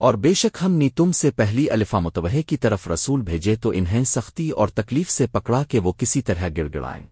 اور بے شک ہم نے تم سے پہلی الفا متوحے کی طرف رسول بھیجے تو انہیں سختی اور تکلیف سے پکڑا کہ وہ کسی طرح گڑ گڑائیں۔